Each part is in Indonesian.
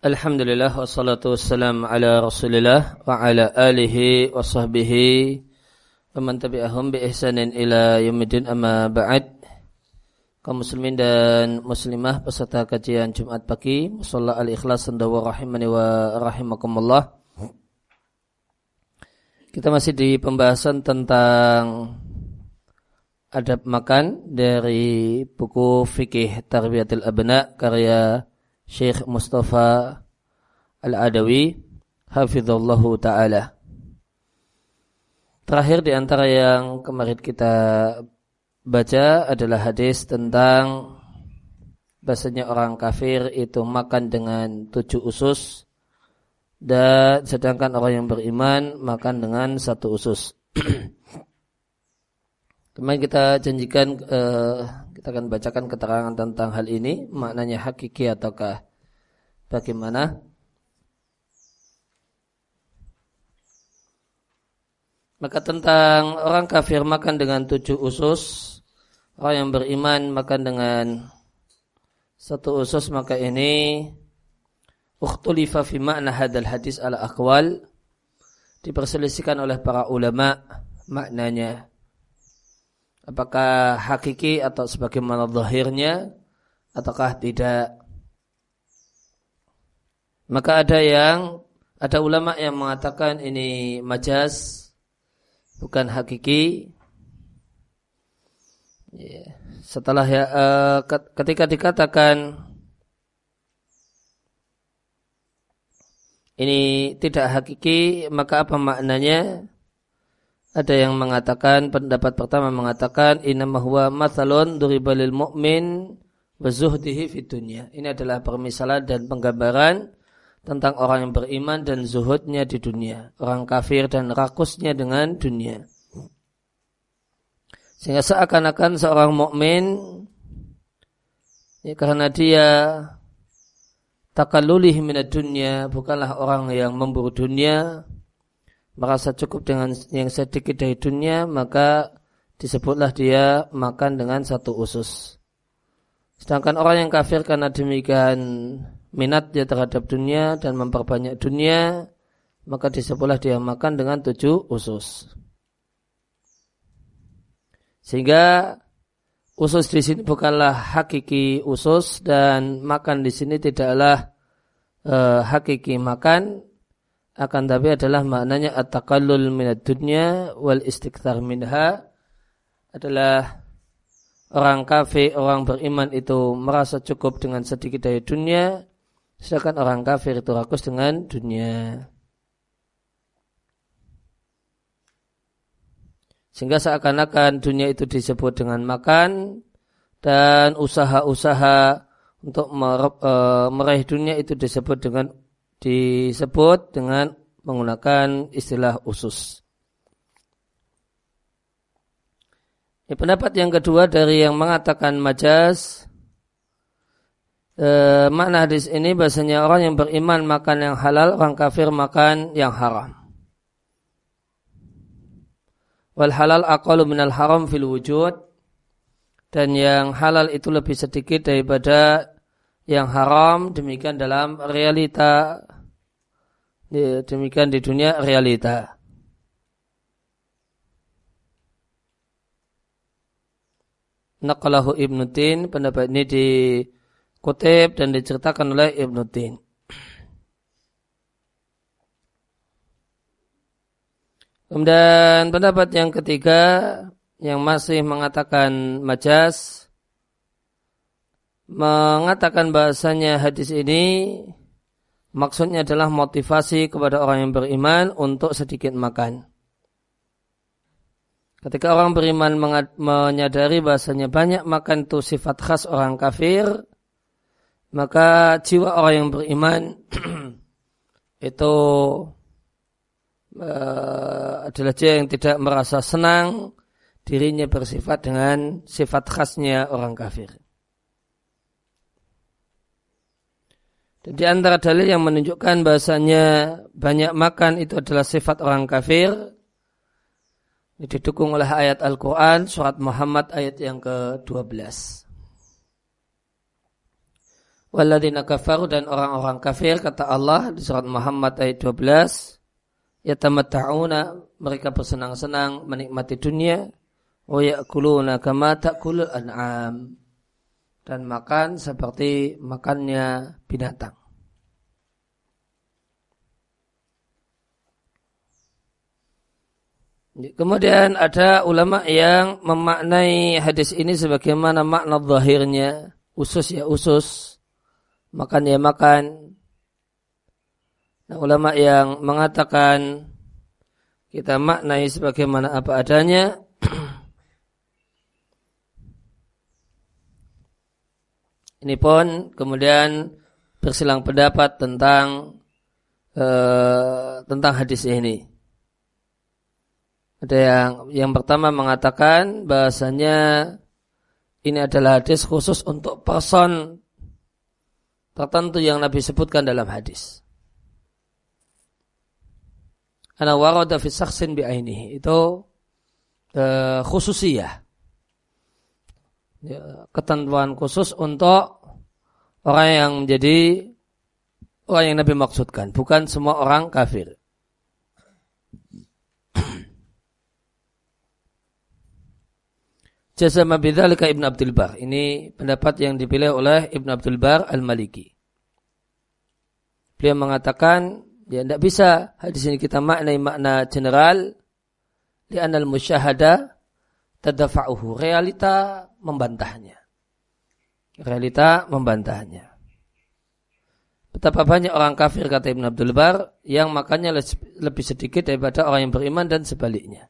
Alhamdulillah wassalatu wassalam ala rasulillah wa ala alihi wa sahbihi wa man tabi'ahum bi ihsanin ila yamidin amma ba'd. Kaum muslimin dan muslimah peserta kajian Jumat pagi musalla al-ikhlas sandawa rahimani wa rahimakumullah. Kita masih di pembahasan tentang adab makan dari buku fikih tarbiyatul abna karya Syekh Mustafa Al-Adawi hafizallahu taala. Terakhir di antara yang kemarin kita baca adalah hadis tentang bahasanya orang kafir itu makan dengan tujuh usus dan sedangkan orang yang beriman makan dengan satu usus. Kemarin kita janjikan uh, kita akan bacakan keterangan tentang hal ini, maknanya hakiki ataukah bagaimana? Maka tentang orang kafir makan dengan tujuh usus, orang yang beriman makan dengan satu usus, maka ini ukhtulifa fi makna hadal hadis ala akwal diperselisihkan oleh para ulama maknanya apakah hakiki atau sebagaimana zahirnya ataukah tidak maka ada yang ada ulama yang mengatakan ini majas bukan hakiki ya. setelah ya uh, ketika dikatakan ini tidak hakiki maka apa maknanya ada yang mengatakan pendapat pertama mengatakan inama huwa mathalun duribalil mu'min wazuhdihi fid dunya. Ini adalah permisalan dan penggambaran tentang orang yang beriman dan zuhudnya di dunia, orang kafir dan rakusnya dengan dunia. Sehingga seakan-akan seorang mukmin ya, karena dia takalulih minat dunia bukanlah orang yang memburu dunia, merasa cukup dengan yang sedikit dari dunia, maka disebutlah dia makan dengan satu usus. Sedangkan orang yang kafir karena demikian minat dia terhadap dunia dan memperbanyak dunia, maka disebutlah dia makan dengan tujuh usus. Sehingga usus di sini bukanlah hakiki usus dan makan di sini tidaklah uh, hakiki makan. Akan tapi adalah maknanya at-taqallul minad dunya wal istikthar minha. Adalah orang kafir, orang beriman itu merasa cukup dengan sedikit dari dunia, sedangkan orang kafir itu rakus dengan dunia. Sehingga seakan-akan dunia itu disebut dengan makan dan usaha-usaha untuk eh, meraih dunia itu disebut dengan disebut dengan menggunakan istilah usus. Ini pendapat yang kedua dari yang mengatakan majas e, makna hadis ini bahasanya orang yang beriman makan yang halal, orang kafir makan yang haram. Wal halal aqalu minal haram fil wujud dan yang halal itu lebih sedikit daripada yang haram demikian dalam realita demikian di dunia realita. Naqalahu Ibnu Tin, pendapat ini dikutip dan diceritakan oleh Ibnu Tin. Kemudian pendapat yang ketiga yang masih mengatakan majas mengatakan bahasanya hadis ini maksudnya adalah motivasi kepada orang yang beriman untuk sedikit makan. Ketika orang beriman menyadari bahasanya banyak makan itu sifat khas orang kafir, maka jiwa orang yang beriman itu uh, adalah jiwa yang tidak merasa senang dirinya bersifat dengan sifat khasnya orang kafir. Dan di antara dalil yang menunjukkan bahasanya banyak makan itu adalah sifat orang kafir. Didukung oleh ayat Al-Quran, surat Muhammad ayat yang ke-12. Waladina kafaru dan orang-orang kafir kata Allah di surat Muhammad ayat 12 yatamatta'una mereka bersenang-senang menikmati dunia wa ya'kuluna kama ta'kulul an'am dan makan seperti makannya binatang. Kemudian ada ulama yang memaknai hadis ini sebagaimana makna zahirnya usus ya usus makan ya makan. Nah, ulama yang mengatakan kita maknai sebagaimana apa adanya. Ini pun kemudian bersilang pendapat tentang uh, tentang hadis ini. Ada yang yang pertama mengatakan bahasanya ini adalah hadis khusus untuk person tertentu yang Nabi sebutkan dalam hadis. Ana warada fi sakhsin bi ainihi. Itu uh, khususiyah. Ya, ketentuan khusus untuk orang yang menjadi orang yang Nabi maksudkan, bukan semua orang kafir. Jazama bidzalika Ibn Abdul Bar. Ini pendapat yang dipilih oleh Ibn Abdul Bar Al-Maliki. Beliau mengatakan, ya tidak bisa hadis ini kita maknai makna general di anal musyahada tadafa'uhu. Realita membantahnya. Realita membantahnya. Betapa banyak orang kafir kata Ibn Abdul Bar yang makannya lebih sedikit daripada orang yang beriman dan sebaliknya.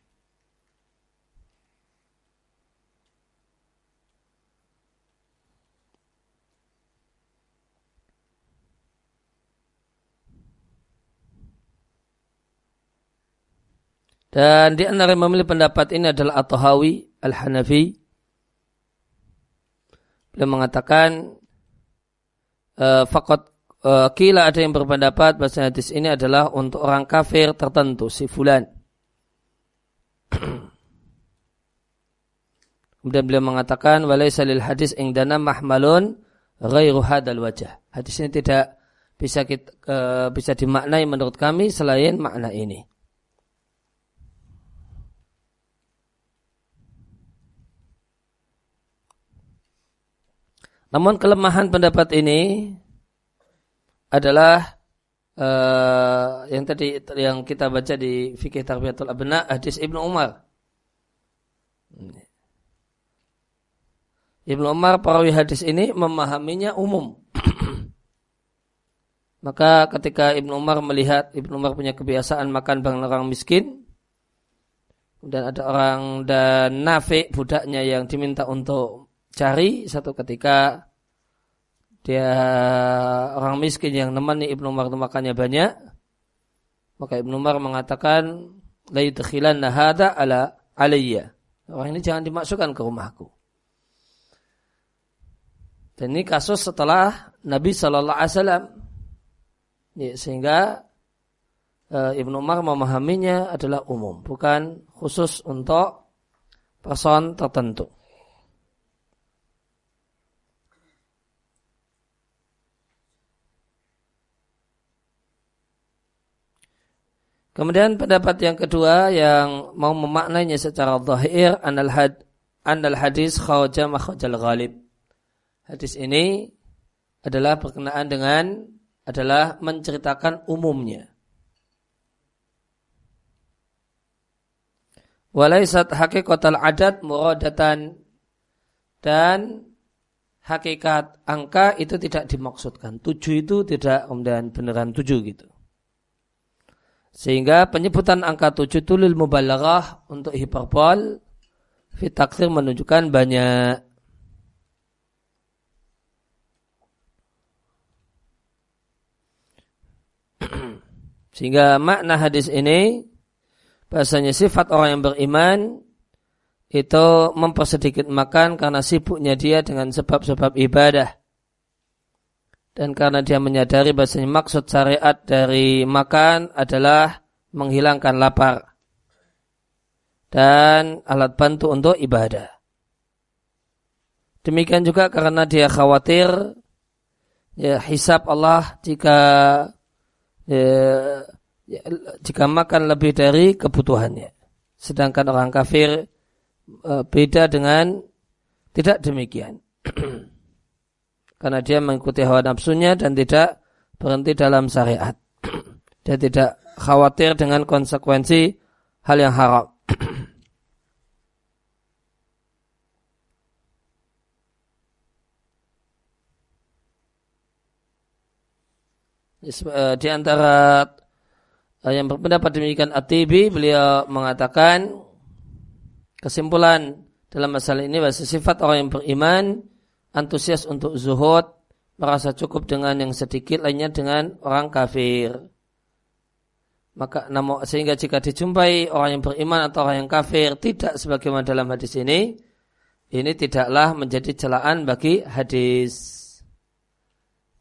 Dan di antara yang memilih pendapat ini adalah At-Tahawi Al-Hanafi. Beliau mengatakan uh, fakot uh, kila ada yang berpendapat bahasa hadis ini adalah untuk orang kafir tertentu si fulan. Kemudian beliau mengatakan walaysa lil hadis indana mahmalun ghairu hadal wajah. Hadis ini tidak bisa kita, uh, bisa dimaknai menurut kami selain makna ini. Namun kelemahan pendapat ini adalah uh, yang tadi yang kita baca di fikih tarbiyatul abna hadis Ibnu Umar. Ibnu Umar perawi hadis ini memahaminya umum. Maka ketika Ibnu Umar melihat Ibnu Umar punya kebiasaan makan barang orang miskin dan ada orang dan nafik budaknya yang diminta untuk cari satu ketika dia orang miskin yang nemani Ibnu Umar itu makannya banyak maka Ibnu Umar mengatakan la yudkhilanna ala alayya. Orang ini jangan dimasukkan ke rumahku. Dan ini kasus setelah Nabi Shallallahu Alaihi Wasallam. Ya, sehingga e, Ibnu Umar memahaminya adalah umum bukan khusus untuk person tertentu Kemudian pendapat yang kedua yang mau memaknainya secara zahir anal had anal hadis khawja makhajal ghalib. Hadis ini adalah berkenaan dengan adalah menceritakan umumnya. Walaisat hakikatul adat muradatan dan hakikat angka itu tidak dimaksudkan. Tujuh itu tidak kemudian beneran tujuh gitu. Sehingga penyebutan angka tujuh itu lil mubalaghah untuk hiperbol fitaksir menunjukkan banyak. Sehingga makna hadis ini bahasanya sifat orang yang beriman itu mempersedikit makan karena sibuknya dia dengan sebab-sebab ibadah dan karena dia menyadari bahasanya maksud syariat dari makan adalah menghilangkan lapar dan alat bantu untuk ibadah. Demikian juga karena dia khawatir ya hisab Allah jika ya, ya, jika makan lebih dari kebutuhannya. Sedangkan orang kafir e, beda dengan tidak demikian. Karena dia mengikuti hawa nafsunya dan tidak berhenti dalam syariat. dia tidak khawatir dengan konsekuensi hal yang haram. Eh, di antara eh, yang berpendapat demikian Atibi beliau mengatakan kesimpulan dalam masalah ini bahwa sifat orang yang beriman antusias untuk zuhud merasa cukup dengan yang sedikit lainnya dengan orang kafir. Maka namun sehingga jika dijumpai orang yang beriman atau orang yang kafir tidak sebagaimana dalam hadis ini ini tidaklah menjadi celaan bagi hadis.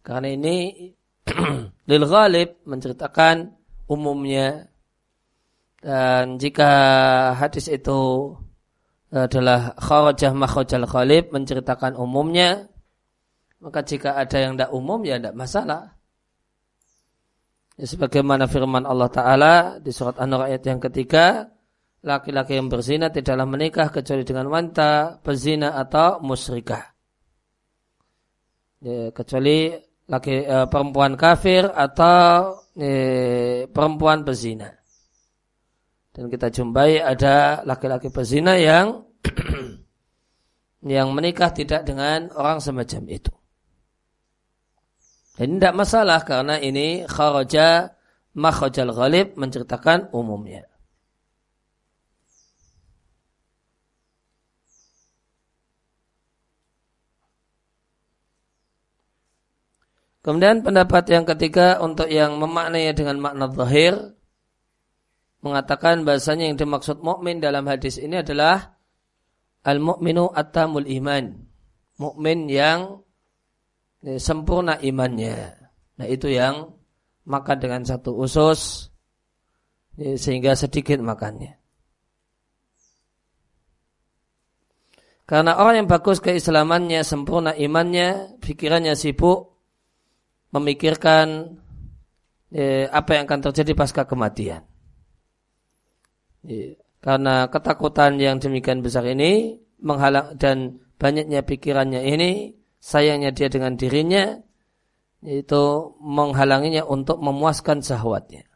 Karena ini lil ghalib menceritakan umumnya. Dan jika hadis itu adalah kharajah makhrajal ghalib menceritakan umumnya. Maka jika ada yang tidak umum ya tidak masalah. Ya, sebagaimana firman Allah Ta'ala di surat An-Nur ayat yang ketiga laki-laki yang berzina tidaklah menikah kecuali dengan wanita berzina atau musyrikah. Ya, kecuali laki uh, perempuan kafir atau uh, perempuan pezina. Dan kita jumpai ada laki-laki pezina yang yang menikah tidak dengan orang semacam itu. Dan tidak masalah karena ini kharaja makhrajal ghalib menceritakan umumnya. Kemudian pendapat yang ketiga untuk yang memaknainya dengan makna zahir mengatakan bahasanya yang dimaksud mukmin dalam hadis ini adalah al-mu'minu at-tamul iman. Mukmin yang sempurna imannya. Nah, itu yang makan dengan satu usus sehingga sedikit makannya. Karena orang yang bagus keislamannya, sempurna imannya, pikirannya sibuk memikirkan eh, apa yang akan terjadi pasca kematian. Eh, karena ketakutan yang demikian besar ini menghalang dan banyaknya pikirannya ini, sayangnya dia dengan dirinya, itu menghalanginya untuk memuaskan syahwatnya.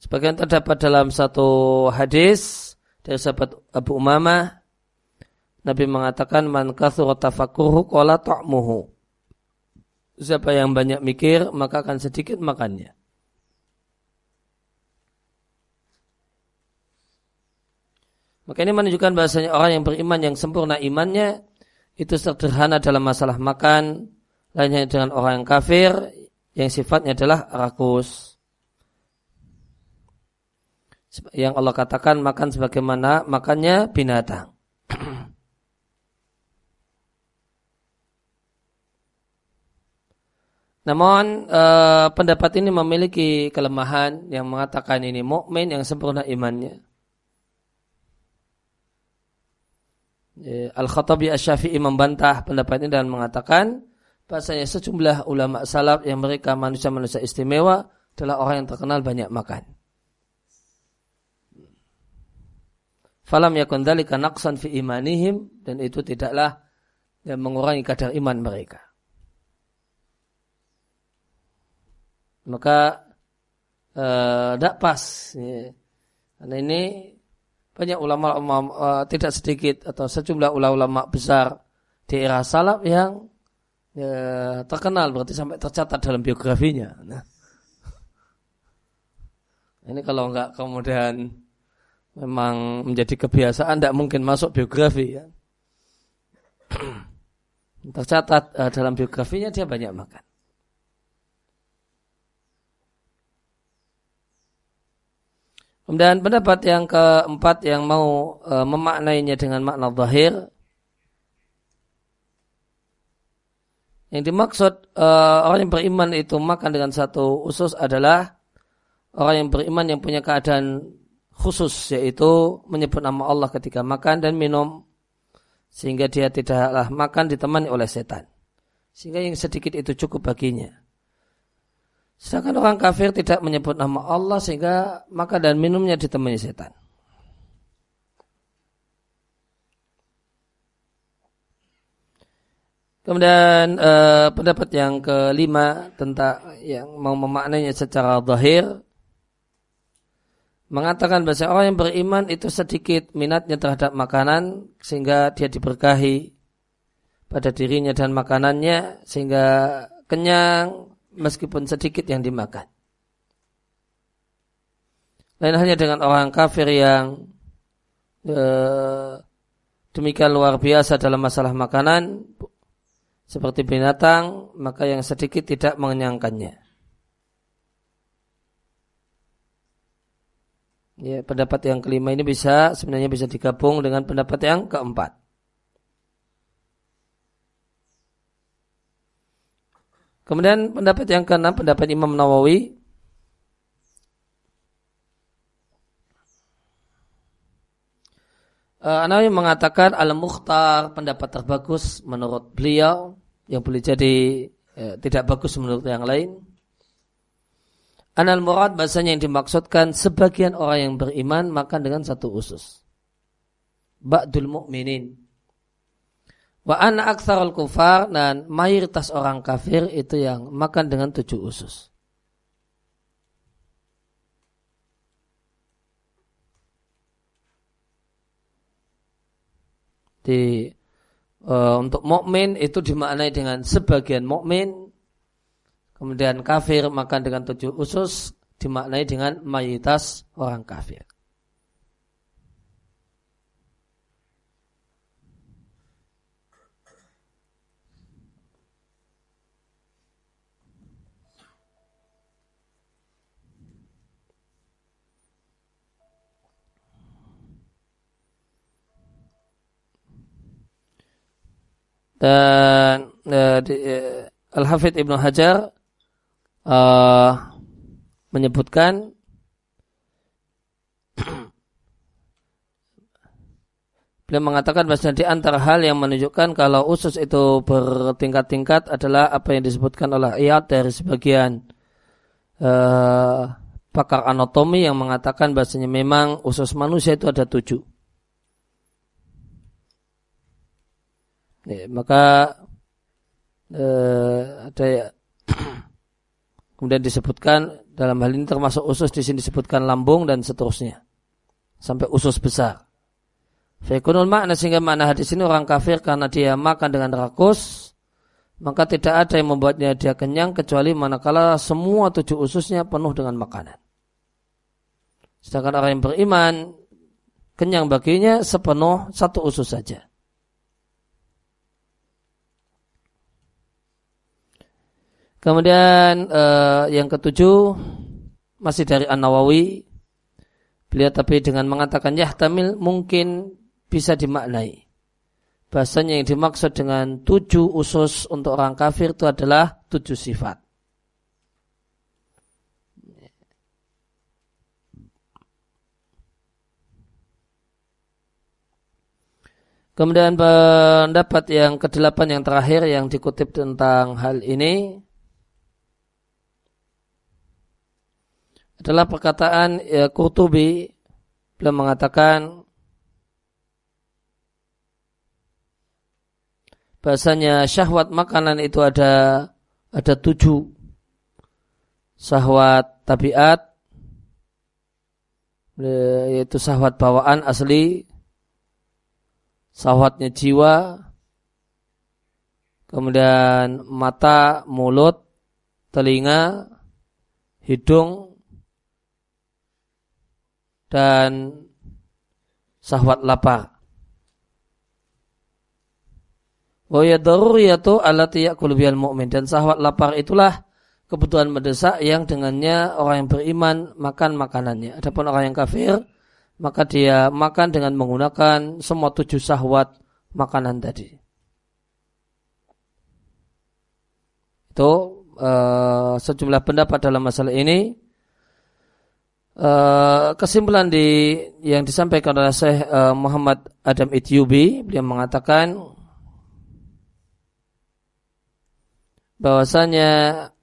Sebagian terdapat dalam satu hadis dari sahabat Abu Umamah Nabi mengatakan man kathura qala. Siapa yang banyak mikir maka akan sedikit makannya. Maka ini menunjukkan bahasanya orang yang beriman yang sempurna imannya itu sederhana dalam masalah makan, lainnya dengan orang yang kafir yang sifatnya adalah rakus yang Allah katakan makan sebagaimana makannya binatang. Namun eh, pendapat ini memiliki kelemahan yang mengatakan ini mukmin yang sempurna imannya. Al-Khattabi Asy-Syafi'i membantah pendapat ini dan mengatakan bahasanya sejumlah ulama salaf yang mereka manusia-manusia istimewa adalah orang yang terkenal banyak makan. Falam yakun dzalika naqsan fi imanihim dan itu tidaklah yang mengurangi kadar iman mereka. Maka tidak uh, pas. Ya. Karena ini banyak ulama, ulama uh, tidak sedikit atau sejumlah ulama-ulama besar di era salaf yang ya, terkenal berarti sampai tercatat dalam biografinya. Nah. Ini kalau enggak kemudian memang menjadi kebiasaan tidak mungkin masuk biografi ya. Tercatat uh, dalam biografinya dia banyak makan. Kemudian pendapat yang keempat yang mau uh, memaknainya dengan makna zahir yang dimaksud uh, orang yang beriman itu makan dengan satu usus adalah orang yang beriman yang punya keadaan khusus yaitu menyebut nama Allah ketika makan dan minum sehingga dia tidaklah makan ditemani oleh setan. Sehingga yang sedikit itu cukup baginya. Sedangkan orang kafir tidak menyebut nama Allah sehingga makan dan minumnya ditemani setan. Kemudian eh, pendapat yang kelima tentang yang mau memaknainya secara zahir mengatakan bahwa orang yang beriman itu sedikit minatnya terhadap makanan sehingga dia diberkahi pada dirinya dan makanannya sehingga kenyang meskipun sedikit yang dimakan. Lain hanya dengan orang kafir yang eh, demikian luar biasa dalam masalah makanan seperti binatang maka yang sedikit tidak mengenyangkannya. Ya, pendapat yang kelima ini bisa sebenarnya bisa digabung dengan pendapat yang keempat. Kemudian pendapat yang keenam pendapat Imam Nawawi Uh, Nawawi mengatakan al-mukhtar pendapat terbagus menurut beliau yang boleh jadi uh, tidak bagus menurut yang lain Anal murad bahasanya yang dimaksudkan sebagian orang yang beriman makan dengan satu usus. Ba'dul mu'minin. Wa anna aktsarul kufar dan mayoritas orang kafir itu yang makan dengan tujuh usus. Di uh, untuk mukmin itu dimaknai dengan sebagian mukmin Kemudian kafir makan dengan tujuh usus dimaknai dengan mayoritas orang kafir. Dan uh, uh, Al-Hafidh Ibnu Hajar uh, menyebutkan beliau mengatakan bahwa di antara hal yang menunjukkan kalau usus itu bertingkat-tingkat adalah apa yang disebutkan oleh ayat dari sebagian uh, pakar anatomi yang mengatakan bahasanya memang usus manusia itu ada tujuh. Ya, maka uh, ada ya, Kemudian disebutkan dalam hal ini termasuk usus di sini disebutkan lambung dan seterusnya sampai usus besar. Fekunul makna sehingga makna hadis ini orang kafir karena dia makan dengan rakus maka tidak ada yang membuatnya dia kenyang kecuali manakala semua tujuh ususnya penuh dengan makanan. Sedangkan orang yang beriman kenyang baginya sepenuh satu usus saja. Kemudian uh, yang ketujuh masih dari An Nawawi, beliau tapi dengan mengatakan yahtamil mungkin bisa dimaknai. Bahasanya yang dimaksud dengan tujuh usus untuk orang kafir itu adalah tujuh sifat. Kemudian pendapat yang kedelapan yang terakhir yang dikutip tentang hal ini adalah perkataan ya, Qurtubi. Beliau mengatakan bahasanya syahwat makanan itu ada ada tujuh. Syahwat tabiat yaitu syahwat bawaan asli syahwatnya jiwa kemudian mata mulut telinga hidung dan sahwat lapar. Wa daruriyatu allati ya'kulu bihal mu'min dan sahwat lapar itulah kebutuhan mendesak yang dengannya orang yang beriman makan makanannya. Adapun orang yang kafir maka dia makan dengan menggunakan semua tujuh sahwat makanan tadi. Itu uh, sejumlah pendapat dalam masalah ini Uh, kesimpulan di yang disampaikan oleh Syekh uh, Muhammad Adam Ityubi beliau mengatakan bahwasanya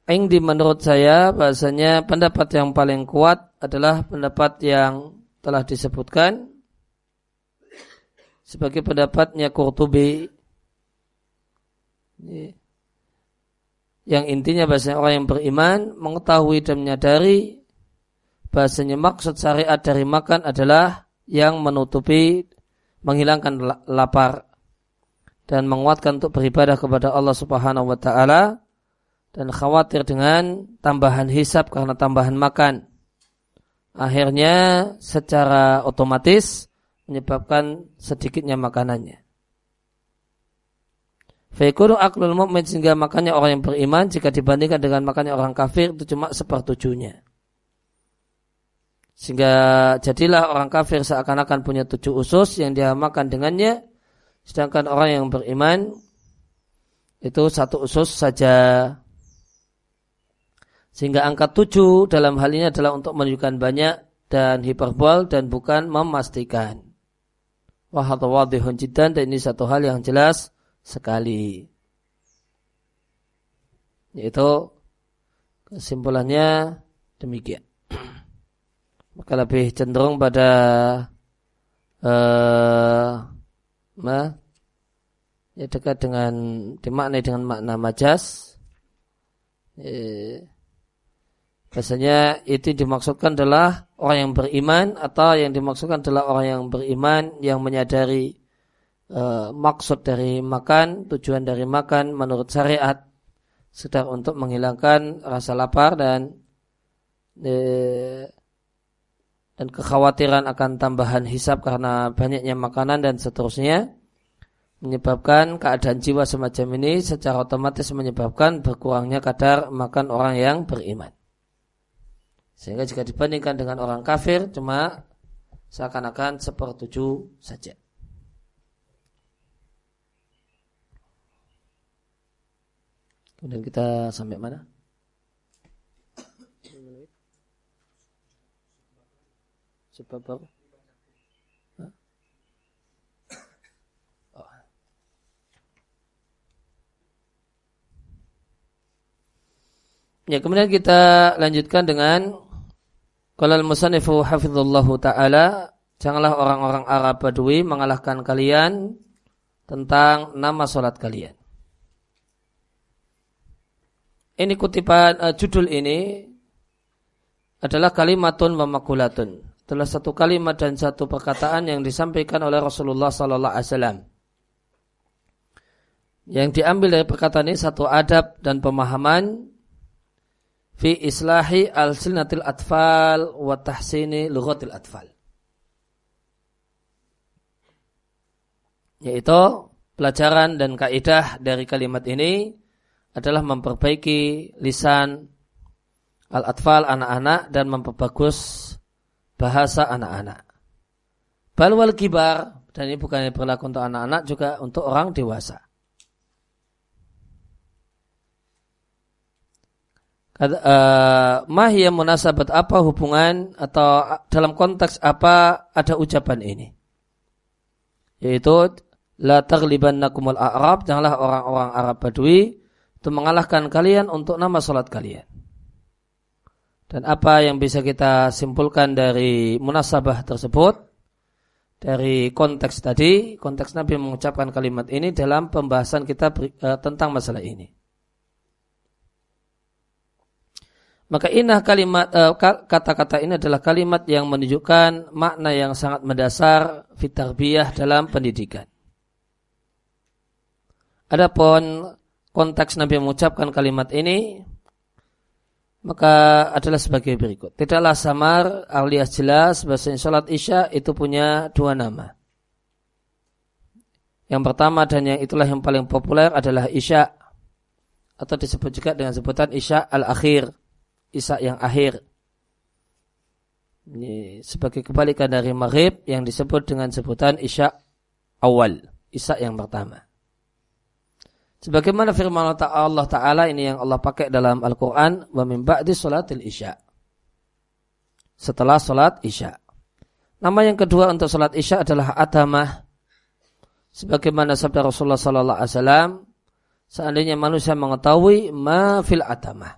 Indi menurut saya bahasanya pendapat yang paling kuat adalah pendapat yang telah disebutkan sebagai pendapatnya Qurtubi. Yang intinya bahasanya orang yang beriman mengetahui dan menyadari bahasanya maksud syariat dari makan adalah yang menutupi menghilangkan lapar dan menguatkan untuk beribadah kepada Allah Subhanahu wa taala dan khawatir dengan tambahan hisap karena tambahan makan. Akhirnya secara otomatis menyebabkan sedikitnya makanannya. Fekuru aklul mu'min sehingga makannya orang yang beriman jika dibandingkan dengan makannya orang kafir itu cuma sepertujuhnya. Sehingga jadilah orang kafir seakan-akan punya tujuh usus yang dia makan dengannya. Sedangkan orang yang beriman itu satu usus saja. Sehingga angka tujuh dalam hal ini adalah untuk menunjukkan banyak dan hiperbol dan bukan memastikan. Wahatawadihun jidan dan ini satu hal yang jelas sekali. Yaitu kesimpulannya demikian. Maka lebih cenderung pada ma, ya dekat dengan dimaknai dengan makna majas. Eh, Biasanya itu dimaksudkan adalah orang yang beriman atau yang dimaksudkan adalah orang yang beriman yang menyadari e, maksud dari makan, tujuan dari makan menurut syariat. Sedang untuk menghilangkan rasa lapar dan e, dan kekhawatiran akan tambahan hisap karena banyaknya makanan dan seterusnya menyebabkan keadaan jiwa semacam ini secara otomatis menyebabkan berkurangnya kadar makan orang yang beriman. Sehingga jika dibandingkan dengan orang kafir cuma seakan-akan sepertujuh saja. Kemudian kita sampai mana? Sebab apa? Oh. Ya, kemudian kita lanjutkan dengan kalau al-musannifu hafizallahu ta'ala, janganlah orang-orang Arab Badui mengalahkan kalian tentang nama solat kalian. Ini kutipan uh, judul ini adalah kalimatun wa makulatun. Adalah satu kalimat dan satu perkataan yang disampaikan oleh Rasulullah sallallahu alaihi wasallam. Yang diambil dari perkataan ini satu adab dan pemahaman fi islahi al-silnatil atfal wa tahsini lughatil atfal. Yaitu pelajaran dan kaidah dari kalimat ini adalah memperbaiki lisan al-atfal anak-anak dan memperbagus bahasa anak-anak. Bal wal kibar dan ini bukan berlaku untuk anak-anak juga untuk orang dewasa. uh, munasabat apa hubungan atau dalam konteks apa ada ucapan ini yaitu la taghlibannakumul a'rab janganlah orang-orang Arab Badui itu mengalahkan kalian untuk nama salat kalian dan apa yang bisa kita simpulkan dari munasabah tersebut dari konteks tadi konteks Nabi mengucapkan kalimat ini dalam pembahasan kita uh, tentang masalah ini Maka inah kalimat eh, kata-kata ini adalah kalimat yang menunjukkan makna yang sangat mendasar fitarbiyah dalam pendidikan. Adapun konteks Nabi mengucapkan kalimat ini maka adalah sebagai berikut. Tidaklah samar alias jelas bahasa salat Isya itu punya dua nama. Yang pertama dan yang itulah yang paling populer adalah Isya atau disebut juga dengan sebutan Isya al-akhir Isya yang akhir. Ini sebagai kebalikan dari maghrib yang disebut dengan sebutan Isya awal. Isya yang pertama. Sebagaimana firman Allah Ta'ala ini yang Allah pakai dalam Al-Quran. Wa min ba'di salatil isya. setelah sholat isya. Nama yang kedua untuk sholat isya adalah atamah. Sebagaimana sabda Rasulullah Wasallam, seandainya manusia mengetahui ma fil atamah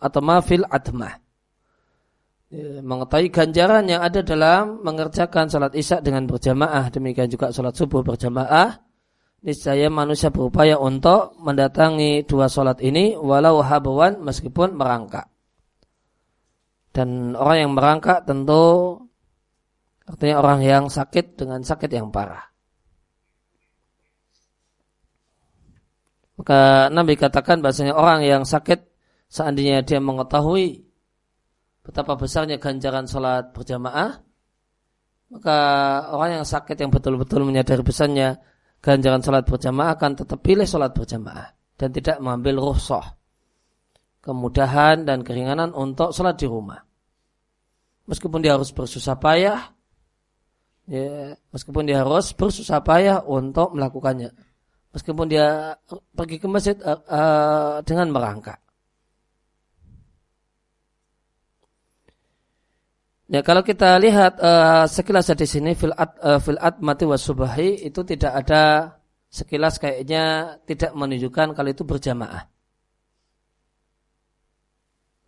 atau ma fil atmah, ya, mengetahui ganjaran yang ada dalam mengerjakan sholat isya dengan berjamaah, demikian juga sholat subuh berjamaah, niscaya manusia berupaya untuk mendatangi dua sholat ini walau habawan meskipun merangkak. Dan orang yang merangkak tentu artinya orang yang sakit dengan sakit yang parah. Maka Nabi katakan bahasanya orang yang sakit seandainya dia mengetahui betapa besarnya ganjaran sholat berjamaah, maka orang yang sakit yang betul-betul menyadari besarnya ganjaran sholat berjamaah akan tetap pilih sholat berjamaah dan tidak mengambil ruhsoh, kemudahan dan keringanan untuk sholat di rumah. Meskipun dia harus bersusah payah, ya, meskipun dia harus bersusah payah untuk melakukannya meskipun dia pergi ke masjid uh, uh, dengan merangkak. Ya kalau kita lihat uh, sekilas di sini filat uh, filat mati wasubahi itu tidak ada sekilas kayaknya tidak menunjukkan kalau itu berjamaah.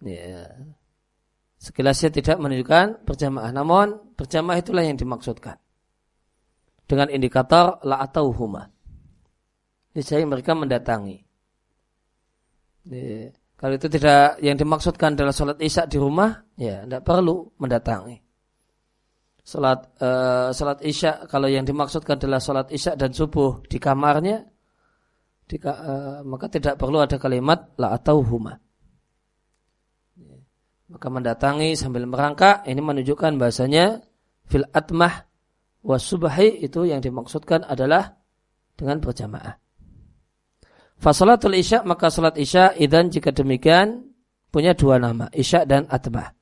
Ya. Sekilasnya tidak menunjukkan berjamaah, namun berjamaah itulah yang dimaksudkan dengan indikator la atau huma niscaya mereka mendatangi. Ya, kalau itu tidak yang dimaksudkan adalah sholat isya di rumah, ya tidak perlu mendatangi. Sholat uh, sholat isya kalau yang dimaksudkan adalah sholat isya dan subuh di kamarnya, di, uh, maka tidak perlu ada kalimat la atau huma. Ya, maka mendatangi sambil merangkak ini menunjukkan bahasanya fil atmah wasubahi itu yang dimaksudkan adalah dengan berjamaah. Fasolatul isya maka salat isya idan jika demikian punya dua nama isya dan atbah.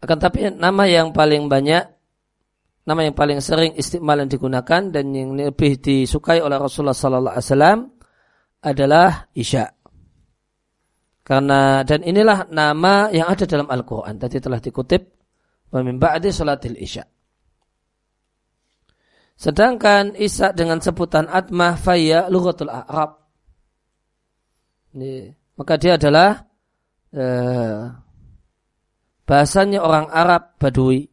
Akan tapi nama yang paling banyak nama yang paling sering istimal yang digunakan dan yang lebih disukai oleh Rasulullah Sallallahu Alaihi Wasallam adalah isya. Karena dan inilah nama yang ada dalam Al-Quran. Tadi telah dikutip. Wa min salatil isya. Sedangkan Isa dengan sebutan Atmah Faya Lughatul Arab. Ini, maka dia adalah eh, bahasanya orang Arab Badui.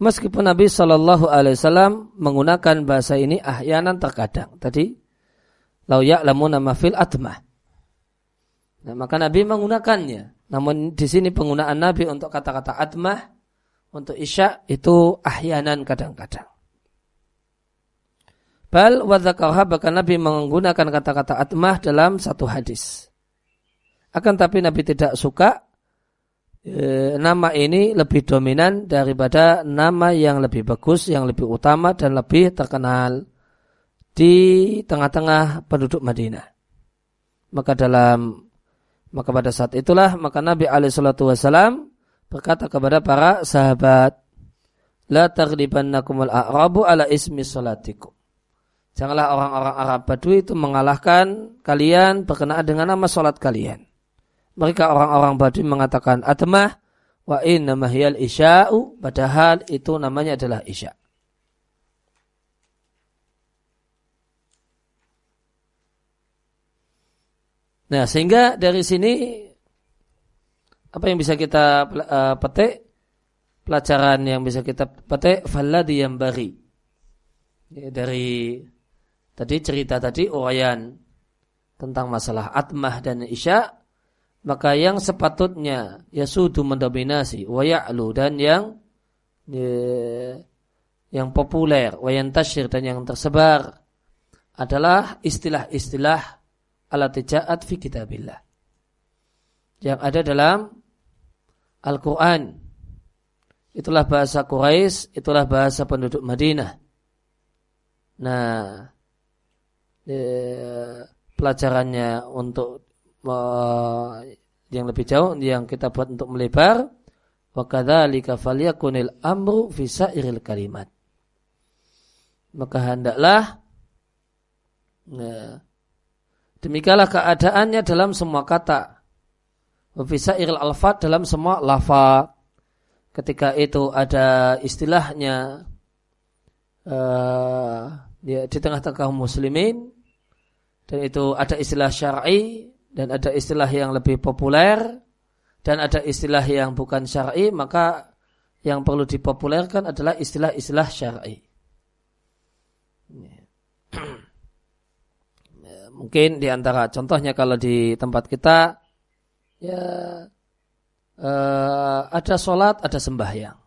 Meskipun Nabi Shallallahu Alaihi Wasallam menggunakan bahasa ini ahyanan terkadang. Tadi, lau nama fil atmah. Nah, maka Nabi menggunakannya. Namun di sini penggunaan Nabi untuk kata-kata atmah, untuk isya itu ahyanan kadang-kadang. Bal wadzakarha bahkan Nabi menggunakan kata-kata atmah dalam satu hadis. Akan tapi Nabi tidak suka e, nama ini lebih dominan daripada nama yang lebih bagus, yang lebih utama dan lebih terkenal di tengah-tengah penduduk Madinah. Maka dalam maka pada saat itulah maka Nabi alaihissalatu wassalam berkata kepada para sahabat, La taghlibannakumul a'rabu ala ismi salatikum. Janganlah orang-orang Arab Badui itu mengalahkan kalian berkenaan dengan nama sholat kalian. Mereka orang-orang Badui mengatakan atmah wa inna mahiyal isya'u padahal itu namanya adalah isya. Nah, sehingga dari sini apa yang bisa kita uh, petik? Pelajaran yang bisa kita petik faladi yang bari. Dari tadi cerita tadi uraian tentang masalah atmah dan isya maka yang sepatutnya yasudu mendominasi wa ya'lu dan yang ya, yang populer wa tashir dan yang tersebar adalah istilah-istilah alatija'at fi kitabillah yang ada dalam Al-Quran. Itulah bahasa Quraisy itulah bahasa penduduk Madinah. Nah eh, pelajarannya untuk uh, yang lebih jauh yang kita buat untuk melebar wa kadzalika falyakunil amru fi sairil kalimat maka hendaklah ya, demikianlah keadaannya dalam semua kata Wafisairil alfat dalam semua lafat. Ketika itu ada istilahnya uh, ya, di tengah-tengah muslimin dan itu ada istilah syar'i dan ada istilah yang lebih populer dan ada istilah yang bukan syar'i maka yang perlu dipopulerkan adalah istilah-istilah syar'i. Ya, mungkin di antara contohnya kalau di tempat kita ya uh, ada sholat, ada sembahyang.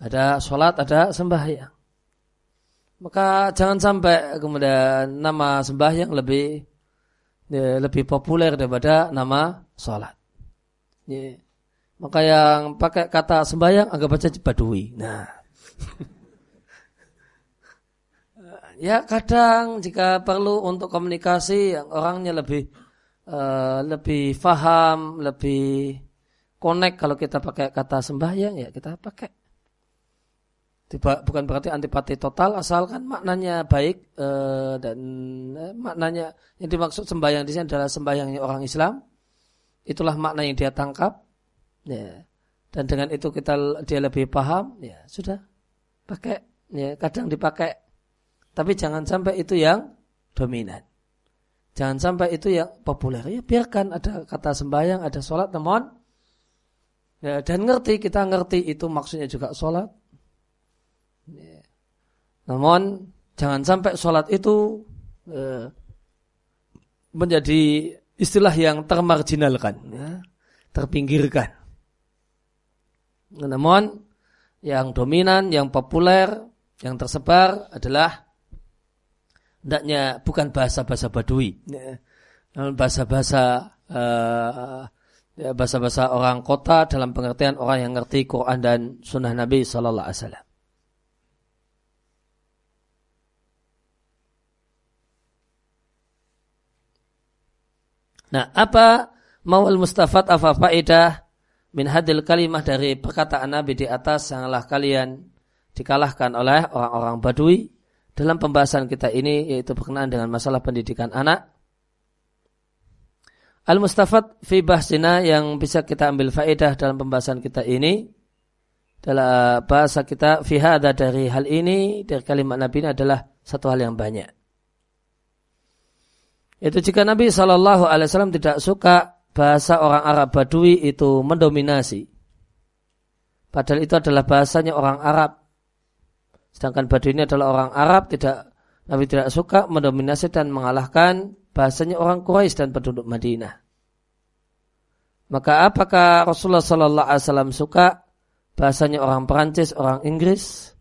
Ada sholat, ada sembahyang. Maka jangan sampai kemudian nama sembahyang lebih ya, lebih populer daripada nama sholat. Ya. Maka yang pakai kata sembahyang anggap aja badui. Nah. ya kadang jika perlu untuk komunikasi yang orangnya lebih uh, lebih faham, lebih connect kalau kita pakai kata sembahyang ya kita pakai. Tiba, bukan berarti antipati total asalkan maknanya baik uh, dan uh, maknanya yang dimaksud sembahyang di sini adalah sembahyangnya orang Islam. Itulah makna yang dia tangkap. Ya. Dan dengan itu kita dia lebih paham, ya sudah pakai. Ya, kadang dipakai. Tapi jangan sampai itu yang dominan. Jangan sampai itu yang populer. Ya biarkan ada kata sembahyang, ada sholat teman. Ya, dan ngerti, kita ngerti itu maksudnya juga sholat. Ya. Namun jangan sampai sholat itu eh, menjadi istilah yang termarginalkan, ya, terpinggirkan. Namun yang dominan, yang populer, yang tersebar adalah hendaknya bukan bahasa-bahasa badui, ya. bahasa-bahasa uh, bahasa-bahasa orang kota dalam pengertian orang yang ngerti Quran dan Sunnah Nabi Sallallahu Alaihi Wasallam. Nah, apa mau mustafat apa faedah min hadil kalimah dari perkataan Nabi di atas sangatlah kalian dikalahkan oleh orang-orang Badui dalam pembahasan kita ini yaitu berkenaan dengan masalah pendidikan anak. Al-Mustafat fi bahsina yang bisa kita ambil faedah dalam pembahasan kita ini dalam bahasa kita fi ada dari hal ini dari kalimat Nabi ini adalah satu hal yang banyak. Itu jika Nabi Shallallahu Alaihi Wasallam tidak suka bahasa orang Arab Badui itu mendominasi. Padahal itu adalah bahasanya orang Arab Sedangkan Badui ini adalah orang Arab, tidak Nabi tidak suka mendominasi dan mengalahkan bahasanya orang Quraisy dan penduduk Madinah. Maka apakah Rasulullah Sallallahu Alaihi Wasallam suka bahasanya orang Perancis, orang Inggris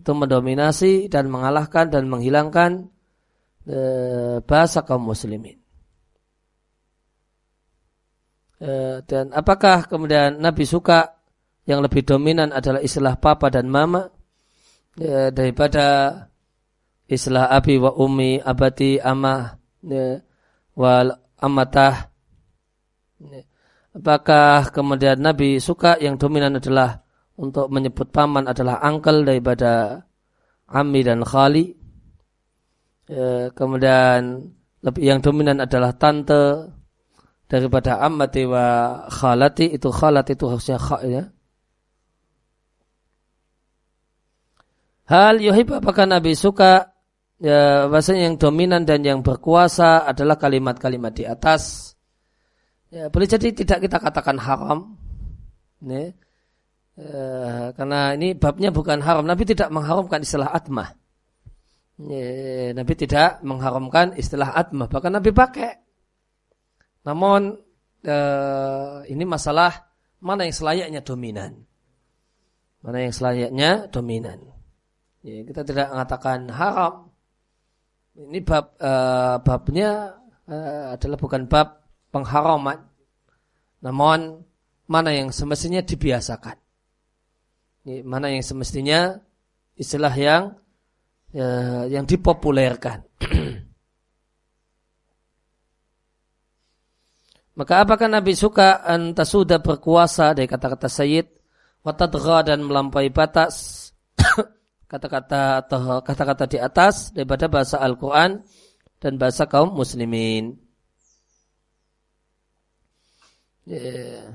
itu mendominasi dan mengalahkan dan menghilangkan bahasa kaum muslimin. E, dan apakah kemudian Nabi suka yang lebih dominan adalah istilah papa dan mama? ya, daripada istilah abi wa umi abati amah wal amatah apakah kemudian Nabi suka yang dominan adalah untuk menyebut paman adalah angkel daripada ami dan khali ya, kemudian lebih yang dominan adalah tante daripada amati wa khalati itu khalat itu harusnya kha ya Hal yuhib apakah Nabi suka ya, bahasanya yang dominan dan yang berkuasa adalah kalimat-kalimat di atas. Ya, boleh jadi tidak kita katakan haram. Ya, karena ini babnya bukan haram. Nabi tidak mengharamkan istilah atmah. Nabi tidak mengharamkan istilah atmah. Bahkan Nabi pakai. Namun ya, ini masalah mana yang selayaknya dominan. Mana yang selayaknya dominan. Kita tidak mengatakan haram. Ini bab uh, babnya uh, adalah bukan bab pengharaman. Namun mana yang semestinya dibiasakan. Mana yang semestinya istilah yang uh, yang dipopulerkan. Maka apakah Nabi suka anta sudah berkuasa dari kata-kata Sayyid watadgha dan melampaui batas kata-kata atau kata-kata di atas daripada bahasa Al-Quran dan bahasa kaum muslimin. Ya.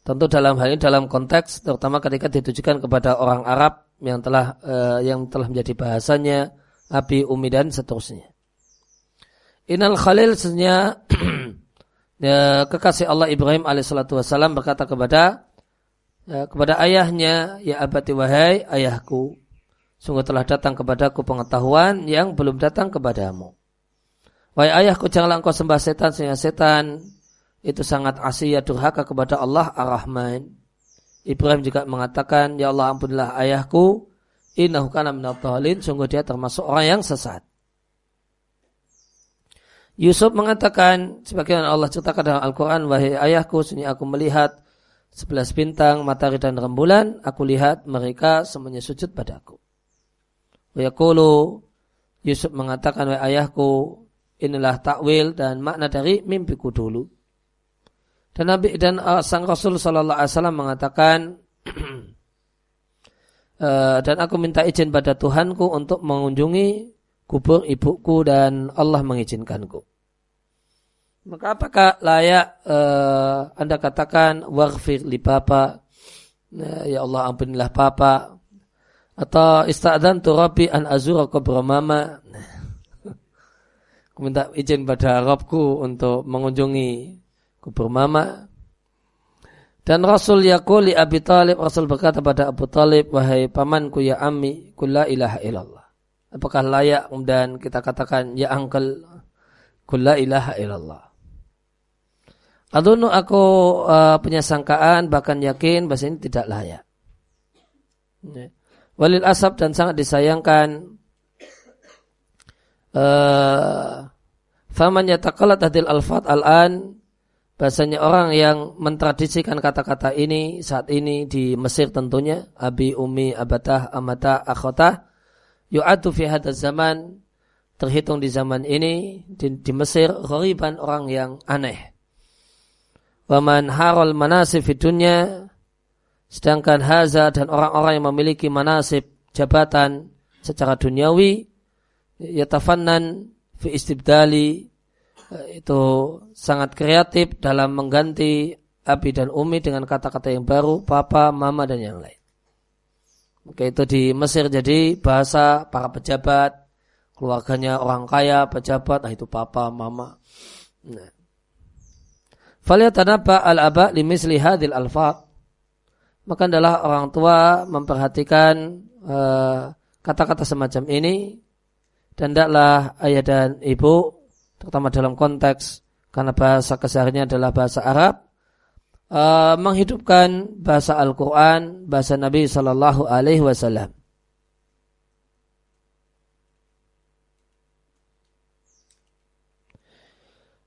Tentu dalam hal ini dalam konteks terutama ketika ditujukan kepada orang Arab yang telah uh, yang telah menjadi bahasanya Abi Umi dan seterusnya. Inal Khalil sebenarnya ya, kekasih Allah Ibrahim alaihissalatu wassalam berkata kepada ya, kepada ayahnya ya abati wahai ayahku sungguh telah datang kepadaku pengetahuan yang belum datang kepadamu. Wahai ayahku janganlah engkau sembah setan sehingga setan itu sangat asyia durhaka kepada Allah Ar-Rahman. Ibrahim juga mengatakan, Ya Allah ampunilah ayahku, innahu kana minat sungguh dia termasuk orang yang sesat. Yusuf mengatakan, sebagaimana Allah ceritakan dalam Al-Quran, Wahai ayahku, sini aku melihat sebelas bintang, matahari dan rembulan, aku lihat mereka semuanya sujud padaku. Wayakulu, Yusuf mengatakan, Wahai ayahku, inilah takwil dan makna dari mimpiku dulu. Dan Nabi dan uh, sang Rasul Shallallahu Alaihi Wasallam mengatakan, uh, dan aku minta izin pada Tuhanku untuk mengunjungi kubur ibuku dan Allah mengizinkanku. Maka apakah layak uh, anda katakan warfir li papa, ya Allah ampunilah papa, atau ista'dan tu rabbi an azura kubur mama. Minta izin pada Rabbku untuk mengunjungi kubur mama. Dan Rasul yakuli Abi Talib, Rasul berkata pada Abu Talib, wahai pamanku ya ammi, kulla ilaha illallah. Apakah layak dan kita katakan ya angkel, kulla ilaha illallah. Adunu aku uh, punya sangkaan bahkan yakin bahasa ini tidak layak. Ya. Walil asab dan sangat disayangkan uh, faman yataqalat hadil alfat al-an bahasanya orang yang mentradisikan kata-kata ini saat ini di Mesir tentunya abi umi abatah amata akhotah yu'atu fi hadaz zaman terhitung di zaman ini di, di Mesir ghariban orang yang aneh. Waman harol manasib dunia sedangkan haza dan orang-orang yang memiliki manasib jabatan secara duniawi yatafannan fi istibdali itu sangat kreatif dalam mengganti Abi dan Umi dengan kata-kata yang baru, papa, mama, dan yang lain. Oke, itu di Mesir jadi bahasa para pejabat, keluarganya orang kaya, pejabat, nah itu papa, mama. Nah. Falyatanabba al-aba limisli hadil alfa. Maka adalah orang tua memperhatikan eh, kata-kata uh, semacam ini dan tidaklah ayah dan ibu terutama dalam konteks karena bahasa kesehariannya adalah bahasa Arab, uh, menghidupkan bahasa Al-Quran, bahasa Nabi Sallallahu Alaihi Wasallam.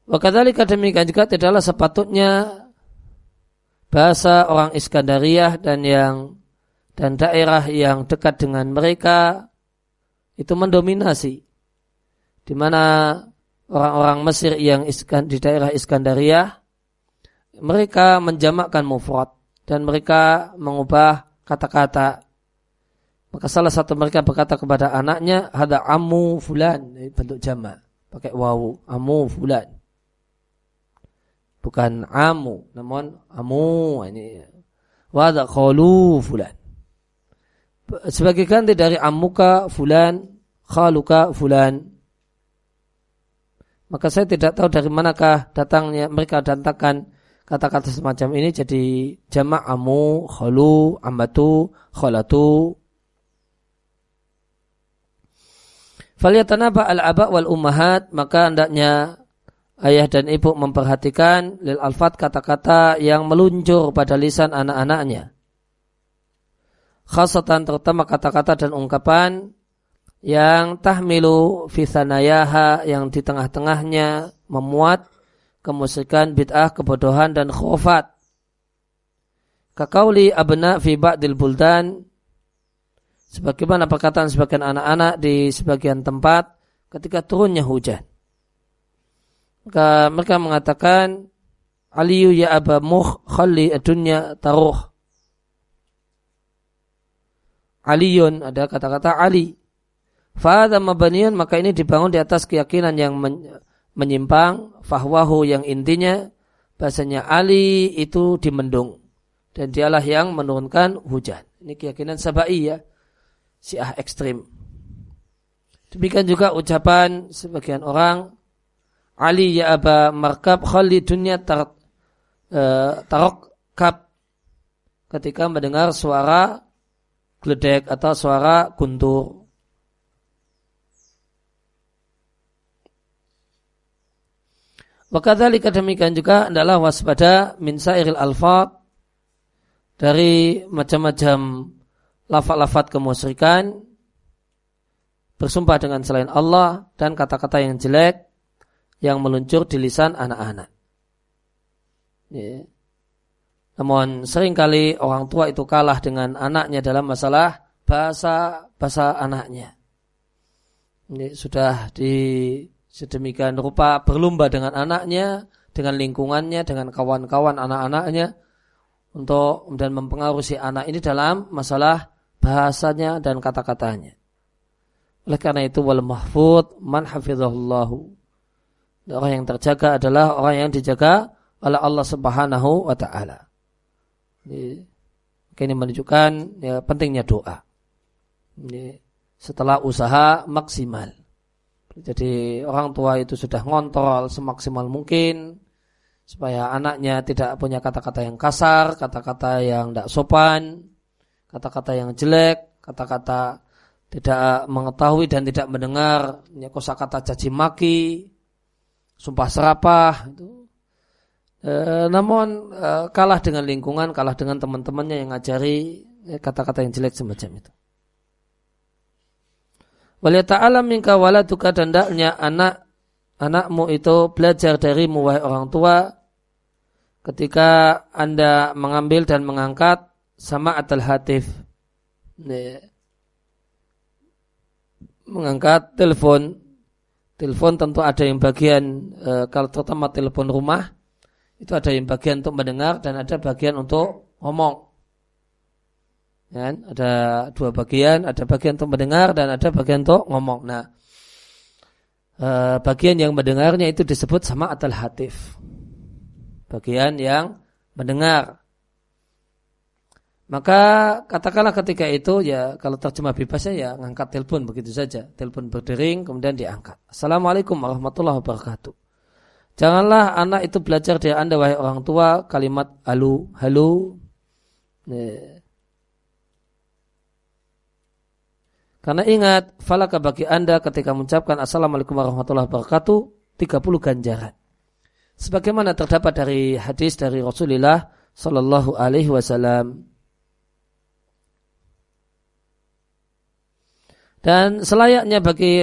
Wakadhalika demikian juga tidaklah sepatutnya bahasa orang Iskandariyah dan yang dan daerah yang dekat dengan mereka itu mendominasi di mana orang-orang Mesir yang di daerah Iskandaria, mereka menjamakkan mufrad dan mereka mengubah kata-kata. Maka salah satu mereka berkata kepada anaknya, ada amu fulan, bentuk jamak, pakai wawu, amu fulan. Bukan amu, namun amu ini. Wada khalu fulan. Sebagai ganti dari amuka fulan, khaluka fulan maka saya tidak tahu dari manakah datangnya mereka datangkan kata-kata semacam ini jadi jamak amu, kholu, ambatu, kholatu. Faliyatanaba al-aba wal ummahat maka hendaknya ayah dan ibu memperhatikan lil alfat kata-kata yang meluncur pada lisan anak-anaknya. Khasatan terutama kata-kata dan ungkapan yang tahmilu fisanayaha yang di tengah-tengahnya memuat kemusikan bid'ah, kebodohan dan khofat. Kakauli abna fi ba'dil buldan sebagaimana perkataan sebagian anak-anak di sebagian tempat ketika turunnya hujan. Maka mereka mengatakan Aliyu ya aba muh khalli dunya taruh. Aliyun ada kata-kata Ali Fahadha mabaniun maka ini dibangun di atas keyakinan yang menyimpang fahwahu yang intinya bahasanya Ali itu di mendung dan dialah yang menurunkan hujan. Ini keyakinan Sabai ya, Syiah ekstrim. Demikian juga ucapan sebagian orang Ali ya aba markab khali dunia tar, uh, tarok kap ketika mendengar suara gledek atau suara guntur. Wakadhalika demikian juga adalah waspada min sairil alfat dari macam-macam lafat-lafat kemusyrikan bersumpah dengan selain Allah dan kata-kata yang jelek yang meluncur di lisan anak-anak. Ya. Namun sering kali orang tua itu kalah dengan anaknya dalam masalah bahasa bahasa anaknya. Ini sudah di sedemikian rupa berlomba dengan anaknya, dengan lingkungannya, dengan kawan-kawan anak-anaknya untuk dan mempengaruhi anak ini dalam masalah bahasanya dan kata-katanya. Oleh karena itu wal mahfud man hafizahullahu. Orang yang terjaga adalah orang yang dijaga oleh Allah Subhanahu wa taala. Ini, ini menunjukkan ya, pentingnya doa. Ini, setelah usaha maksimal. Jadi orang tua itu sudah ngontrol semaksimal mungkin supaya anaknya tidak punya kata-kata yang kasar, kata-kata yang tidak sopan, kata-kata yang jelek, kata-kata tidak mengetahui dan tidak mendengar kosa kata caci maki, sumpah serapah itu. E, namun e, kalah dengan lingkungan, kalah dengan teman-temannya yang ngajari e, kata-kata yang jelek semacam itu. Wali ta'ala minka waladuka dan daknya anak anakmu itu belajar darimu wahai orang tua ketika anda mengambil dan mengangkat sama atal hatif. Mengangkat telepon. Telepon tentu ada yang bagian e, kalau terutama telepon rumah itu ada yang bagian untuk mendengar dan ada bagian untuk ngomong. Ya, ada dua bagian, ada bagian untuk mendengar dan ada bagian untuk ngomong. Nah, e, bagian yang mendengarnya itu disebut sama atal hatif. Bagian yang mendengar. Maka katakanlah ketika itu ya kalau terjemah bebasnya ya ngangkat telepon begitu saja. Telepon berdering kemudian diangkat. Assalamualaikum warahmatullahi wabarakatuh. Janganlah anak itu belajar dari anda wahai orang tua kalimat halu halu. Karena ingat, falaka bagi anda ketika mengucapkan Assalamualaikum warahmatullahi wabarakatuh 30 ganjaran. Sebagaimana terdapat dari hadis dari Rasulullah Sallallahu Alaihi Wasallam. Dan selayaknya bagi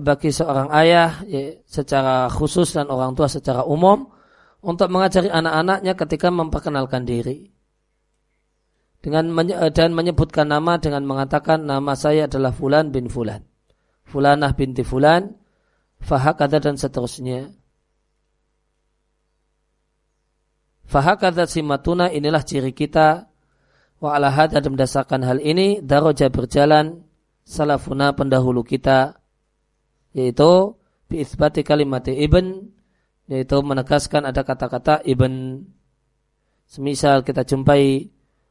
bagi seorang ayah ya, secara khusus dan orang tua secara umum untuk mengajari anak-anaknya ketika memperkenalkan diri dengan dan menyebutkan nama dengan mengatakan nama saya adalah Fulan bin Fulan, Fulanah binti Fulan, Fahakada dan seterusnya. Fahakada simatuna inilah ciri kita. Wa ala dan berdasarkan hal ini daroja berjalan salafuna pendahulu kita yaitu biisbati kalimat ibn yaitu menegaskan ada kata-kata ibn semisal kita jumpai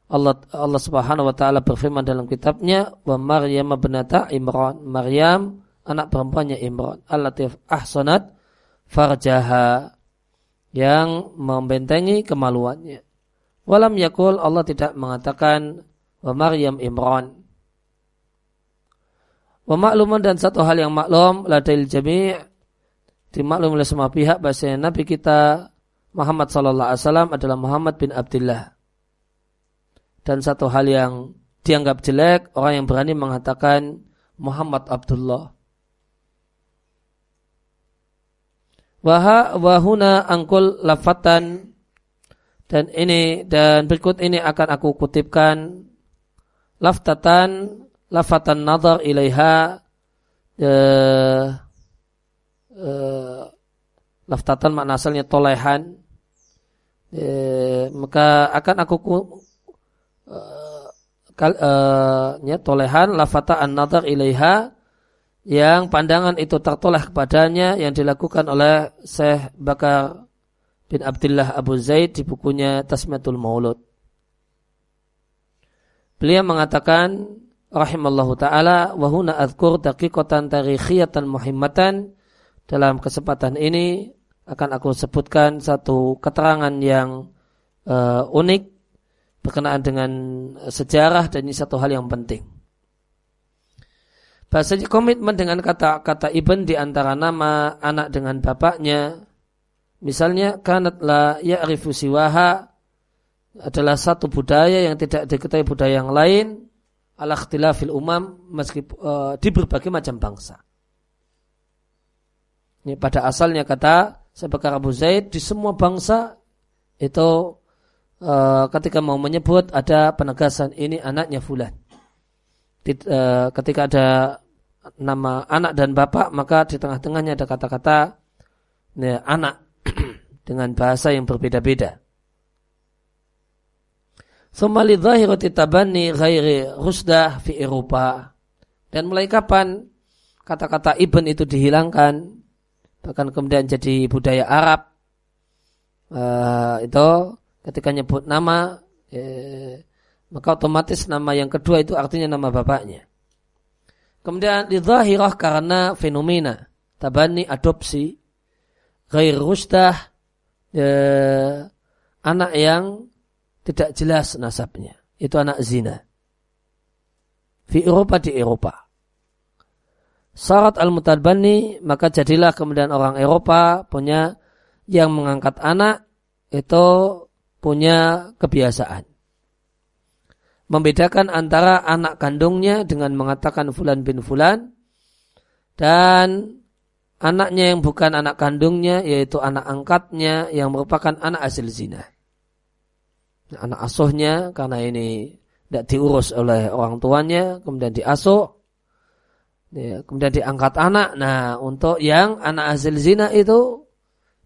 Allah Allah Subhanahu wa taala berfirman dalam kitabnya wa Maryam binata Imran. Maryam anak perempuannya Imran allatif ahsanat farjaha yang membentengi kemaluannya. Walam yakul Allah tidak mengatakan wa Maryam Imran. Wa makluman dan satu hal yang maklum ladail jami' dimaklum oleh semua pihak bahasa Nabi kita Muhammad sallallahu alaihi wasallam adalah Muhammad bin Abdullah. Dan satu hal yang dianggap jelek orang yang berani mengatakan Muhammad Abdullah. Waha wahuna angkul lafatan. Dan ini dan berikut ini akan aku kutipkan. Laftatan lafatan nazar ilaiha. Uh, uh, laftatan makna asalnya tolehan. Uh, maka akan aku uh, uh, ya, tolehan lafata an nazar ilaiha yang pandangan itu tertoleh kepadanya yang dilakukan oleh Syekh Bakar bin Abdullah Abu Zaid di bukunya Tasmiyatul Maulud. Beliau mengatakan rahimallahu taala wa huna adzkur daqiqatan tarikhiyatan muhimmatan dalam kesempatan ini akan aku sebutkan satu keterangan yang uh, unik berkenaan dengan sejarah dan ini satu hal yang penting. Bahasanya komitmen dengan kata-kata ibn di antara nama anak dengan bapaknya. Misalnya kanat la ya'rifu siwaha adalah satu budaya yang tidak diketahui budaya yang lain ala ikhtilafil umam meskipun uh, di berbagai macam bangsa. Ini pada asalnya kata sebagai Abu Zaid di semua bangsa itu uh, ketika mau menyebut ada penegasan ini anaknya fulan. Uh, ketika ada nama anak dan bapak maka di tengah-tengahnya ada kata-kata ya, anak dengan bahasa yang berbeda-beda. Sumali zahirati tabani ghairi rusdah fi Eropa. Dan mulai kapan kata-kata ibn itu dihilangkan bahkan kemudian jadi budaya Arab uh, itu ketika nyebut nama eh, maka otomatis nama yang kedua itu artinya nama bapaknya. Kemudian zahirah karena fenomena tabani adopsi ghair rusdah eh, anak yang tidak jelas nasabnya. Itu anak zina. Di Eropa di Eropa. Syarat al-mutabani maka jadilah kemudian orang Eropa punya yang mengangkat anak itu punya kebiasaan. Membedakan antara anak kandungnya dengan mengatakan fulan bin fulan dan anaknya yang bukan anak kandungnya yaitu anak angkatnya yang merupakan anak hasil zina anak asuhnya karena ini tidak diurus oleh orang tuanya, kemudian diasuh, ya, kemudian diangkat anak. Nah, untuk yang anak hasil zina itu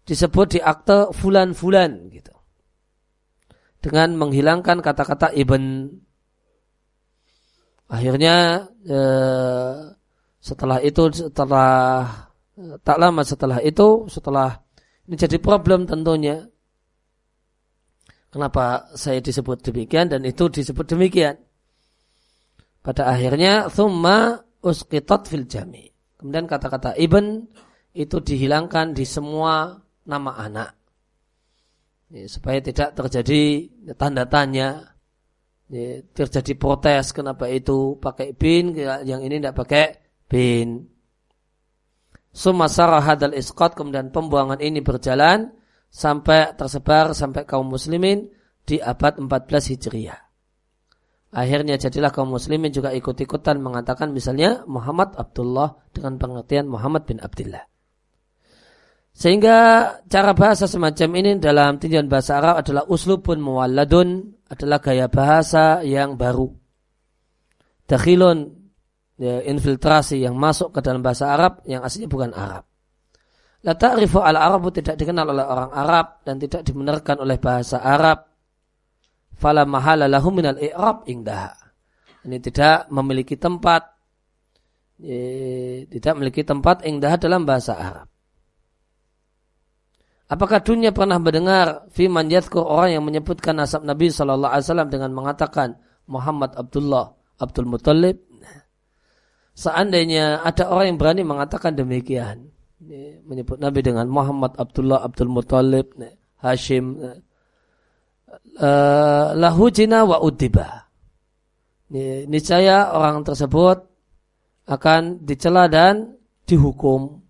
disebut di akte fulan-fulan gitu. Dengan menghilangkan kata-kata ibn. Akhirnya eh, setelah itu setelah tak lama setelah itu setelah ini jadi problem tentunya Kenapa saya disebut demikian dan itu disebut demikian? Pada akhirnya thumma usqitat fil jami. Kemudian kata-kata ibn itu dihilangkan di semua nama anak. Ya, supaya tidak terjadi tanda tanya. Ya, terjadi protes kenapa itu pakai bin yang ini tidak pakai bin. Summa sarah hadal isqat kemudian pembuangan ini berjalan sampai tersebar sampai kaum muslimin di abad 14 Hijriah. Akhirnya jadilah kaum muslimin juga ikut-ikutan mengatakan misalnya Muhammad Abdullah dengan pengertian Muhammad bin Abdullah. Sehingga cara bahasa semacam ini dalam tinjauan bahasa Arab adalah uslubun muwalladun adalah gaya bahasa yang baru. Dakhilun ya, infiltrasi yang masuk ke dalam bahasa Arab yang aslinya bukan Arab. La ta'rifu al-Arabu tidak dikenal oleh orang Arab dan tidak dibenarkan oleh bahasa Arab. Fala mahala lahum minal i'rab indah. Ini tidak memiliki tempat tidak memiliki tempat indah dalam bahasa Arab. Apakah dunia pernah mendengar firman yadkur orang yang menyebutkan nasab Nabi Shallallahu Alaihi Wasallam dengan mengatakan Muhammad Abdullah Abdul Muttalib? Seandainya ada orang yang berani mengatakan demikian, menyebut Nabi dengan Muhammad Abdullah Abdul Muttalib Hashim uh, lahu jina wa udiba niscaya orang tersebut akan dicela dan dihukum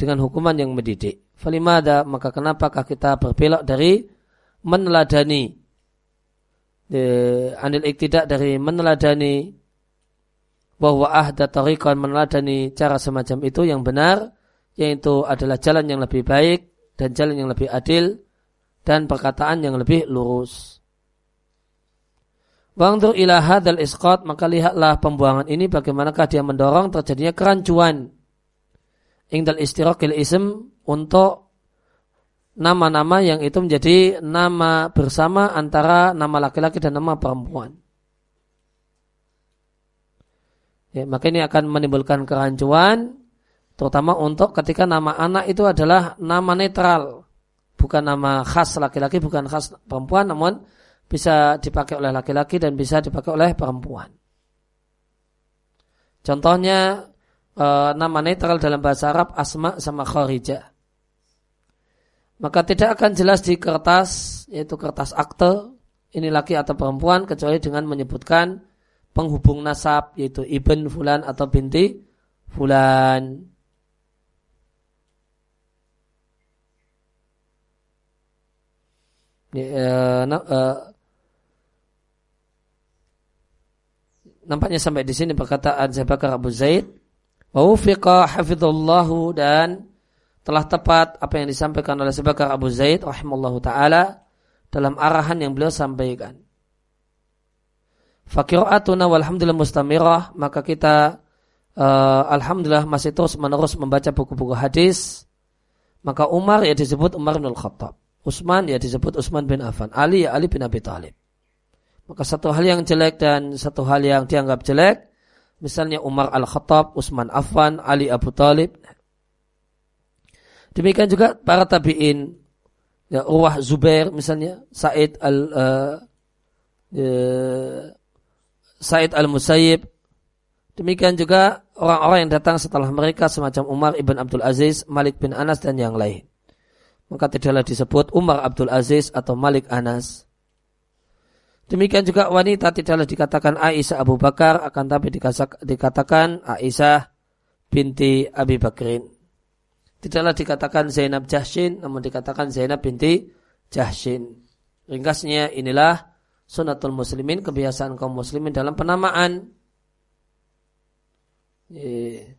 dengan hukuman yang mendidik. Falimada maka kenapakah kita berbelok dari meneladani anil iktidak dari meneladani bahwa ahda tariqan meneladani cara semacam itu yang benar yaitu adalah jalan yang lebih baik dan jalan yang lebih adil dan perkataan yang lebih lurus. Wangdur ila hadal isqat maka lihatlah pembuangan ini bagaimanakah dia mendorong terjadinya kerancuan ingdal istirokil ism untuk nama-nama yang itu menjadi nama bersama antara nama laki-laki dan nama perempuan. Ya, maka ini akan menimbulkan kerancuan Terutama untuk ketika nama anak itu adalah nama netral. Bukan nama khas laki-laki, bukan khas perempuan, namun bisa dipakai oleh laki-laki dan bisa dipakai oleh perempuan. Contohnya e, nama netral dalam bahasa Arab asma sama kharijah. Maka tidak akan jelas di kertas, yaitu kertas akte, ini laki atau perempuan, kecuali dengan menyebutkan penghubung nasab, yaitu ibn fulan atau binti fulan. uh, uh, nampaknya sampai di sini perkataan Zaid Bakar Abu Zaid wa wufiqa hafizallahu dan telah tepat apa yang disampaikan oleh Bakar Abu Zaid rahimallahu taala dalam arahan yang beliau sampaikan. Fakiraatuna walhamdulillah mustamirah maka kita uh, alhamdulillah masih terus menerus membaca buku-buku hadis maka Umar ya disebut Umar bin Khattab Utsman ya disebut Utsman bin Affan, Ali ya Ali bin Abi Thalib. Maka satu hal yang jelek dan satu hal yang dianggap jelek, misalnya Umar Al-Khattab, Utsman Affan, Ali Abu Thalib. Demikian juga para tabi'in, ya, Urwah Zubair misalnya, Said al uh, uh, Said al-Musayyib. Demikian juga orang-orang yang datang setelah mereka semacam Umar ibn Abdul Aziz, Malik bin Anas dan yang lain maka tidaklah disebut Umar Abdul Aziz atau Malik Anas. Demikian juga wanita tidaklah dikatakan Aisyah Abu Bakar, akan tapi dikatakan Aisyah binti Abi Bakrin. Tidaklah dikatakan Zainab Jahshin, namun dikatakan Zainab binti Jahshin. Ringkasnya inilah sunatul muslimin, kebiasaan kaum muslimin dalam penamaan. Yeah.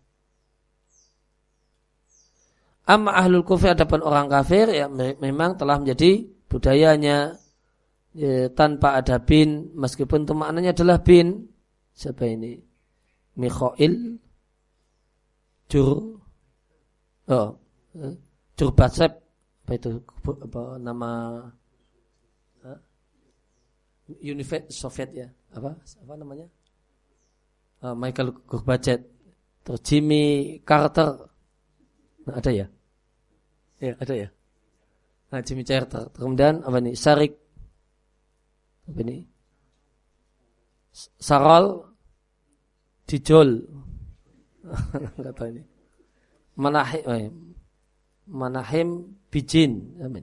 Amma ahlul kufir adapun orang kafir ya memang telah menjadi budayanya ya, tanpa ada bin meskipun itu maknanya adalah bin. Siapa ini? Mikhail Jur oh eh, Jur Basep apa itu? Apa nama Unifed Soviet ya? Apa? Apa namanya? Uh, Michael Gorbachev. Terus Jimmy Carter. Nah, ada ya? Ya, ada ya. Nah, Jimmy Carter. Kemudian apa nih? Sarik. Apa ini? Sarol Dijol. Kata ini. Manahim, ya. Manahim Bijin. Apa?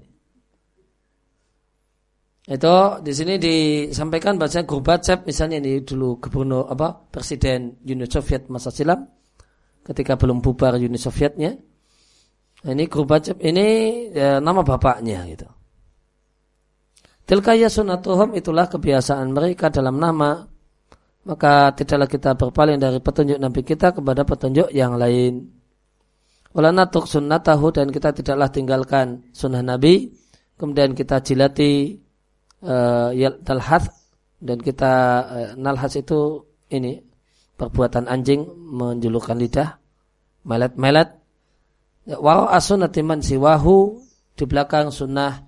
Itu di sini disampaikan bahasa Gorbachev misalnya ini dulu gubernur apa presiden Uni Soviet masa silam ketika belum bubar Uni Sovietnya ini Gorbachev ini ya, nama bapaknya gitu. Tilkaya sunatuhum itulah kebiasaan mereka dalam nama. Maka tidaklah kita berpaling dari petunjuk Nabi kita kepada petunjuk yang lain. Wala natuk sunnatahu dan kita tidaklah tinggalkan sunnah Nabi. Kemudian kita jilati uh, talhath dan kita uh, nalhas itu ini perbuatan anjing menjulurkan lidah melet-melet wara sunnati man siwahu di belakang sunnah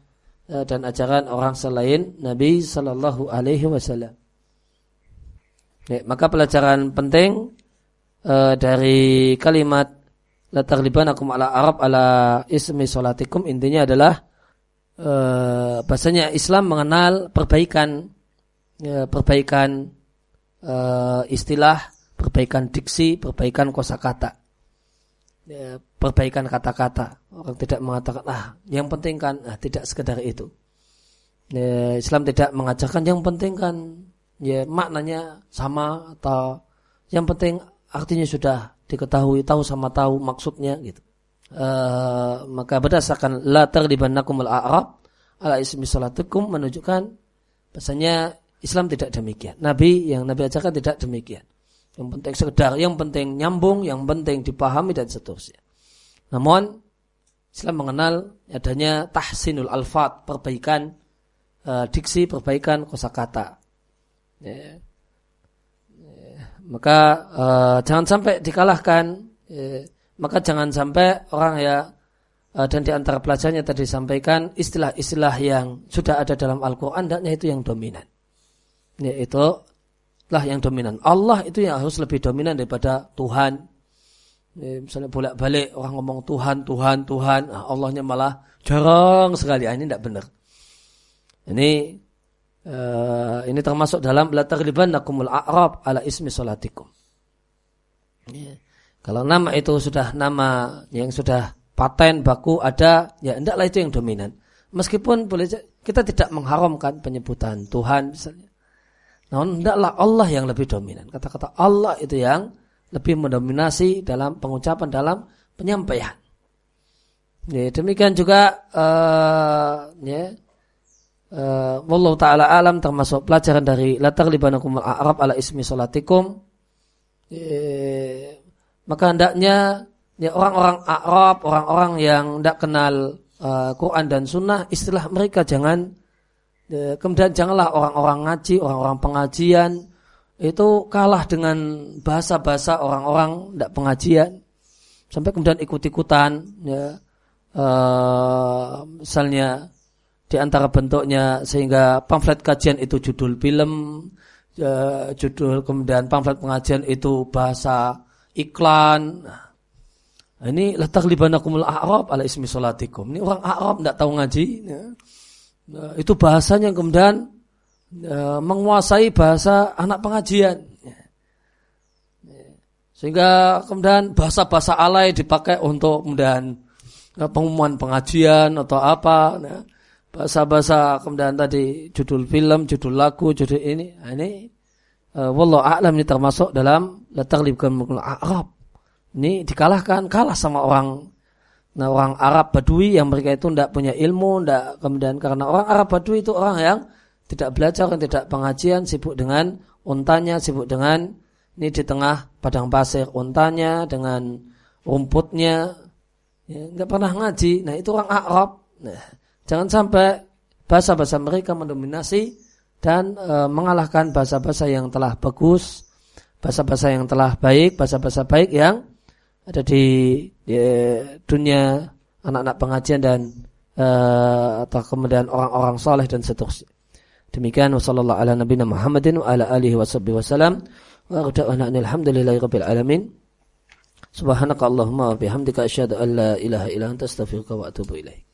dan ajaran orang selain Nabi Sallallahu Alaihi Wasallam. Ya, maka pelajaran penting uh, dari kalimat la taglibanakum ala Arab ala ismi solatikum intinya adalah uh, bahasanya Islam mengenal perbaikan uh, perbaikan uh, istilah, perbaikan diksi, perbaikan kosakata ya, perbaikan kata-kata. Orang tidak mengatakan, ah yang penting kan, ah, tidak sekedar itu. Ya, Islam tidak mengajarkan yang penting kan, ya maknanya sama atau yang penting artinya sudah diketahui, tahu sama tahu maksudnya gitu. Uh, maka berdasarkan latar di banakumul a'rab ala ismi salatukum menunjukkan bahasanya Islam tidak demikian. Nabi yang Nabi ajarkan tidak demikian. Yang penting sekedar, yang penting nyambung, yang penting dipahami dan seterusnya. Namun Islam mengenal adanya tahsinul alfat, perbaikan uh, diksi, perbaikan kosakata. Ya. Ya. Maka uh, jangan sampai dikalahkan, ya. maka jangan sampai orang ya uh, dan di antara pelajarnya tadi disampaikan istilah-istilah yang sudah ada dalam Al-Quran itu yang dominan. Yaitu lah yang dominan. Allah itu yang harus lebih dominan daripada Tuhan. misalnya bolak-balik orang ngomong Tuhan, Tuhan, Tuhan, ah, Allahnya malah jarang sekali. Ah, ini tidak benar. Ini uh, ini termasuk dalam la taghlibannakumul a'rab ala ismi salatikum. Ya. Kalau nama itu sudah nama yang sudah paten baku ada, ya hendaklah itu yang dominan. Meskipun boleh kita tidak mengharamkan penyebutan Tuhan misalnya. Namun hendaklah Allah yang lebih dominan. Kata-kata Allah itu yang lebih mendominasi dalam pengucapan dalam penyampaian. Ya, demikian juga uh, ya uh, wallahu taala alam termasuk pelajaran dari latar libanakum al-a'rab ala ismi salatikum. Ya, maka hendaknya ya orang-orang Arab, orang-orang yang tidak kenal uh, Quran dan Sunnah, istilah mereka jangan kemudian janganlah orang-orang ngaji, orang-orang pengajian itu kalah dengan bahasa-bahasa orang-orang tidak pengajian sampai kemudian ikut-ikutan ya uh, misalnya di antara bentuknya sehingga pamflet kajian itu judul film uh, judul kemudian pamflet pengajian itu bahasa iklan. Nah, ini letak libanakumul Arab ala ismi salatikum. Ini orang Arab tidak tahu ngaji. Ya. Nah, itu bahasanya kemudian ya, menguasai bahasa anak pengajian. Ya. Sehingga kemudian bahasa-bahasa alay dipakai untuk kemudian ya, pengumuman pengajian atau apa. Ya. Bahasa-bahasa kemudian tadi judul film, judul lagu, judul ini. Nah, ini uh, wallahu a'lam ini termasuk dalam la taglibkan Arab. Ini dikalahkan, kalah sama orang nah orang Arab Badui yang mereka itu tidak punya ilmu, tidak kemudian karena orang Arab Badui itu orang yang tidak belajar, yang tidak pengajian, sibuk dengan untanya, sibuk dengan ini di tengah padang pasir untanya dengan rumputnya, ya, nggak pernah ngaji. Nah itu orang Arab. Nah, jangan sampai bahasa-bahasa mereka mendominasi dan e, mengalahkan bahasa-bahasa yang telah bagus, bahasa-bahasa yang telah baik, bahasa-bahasa baik yang ada di, di dunia anak-anak pengajian dan e, atau kemudian orang-orang soleh dan seterusnya. Demikian wasallallahu ala nabiyina Muhammadin wa ala alihi wasallam wa alhamdulillahi rabbil alamin. Subhanaka Allahumma wa bihamdika asyhadu an la ilaha illa anta astaghfiruka wa atubu ilaik.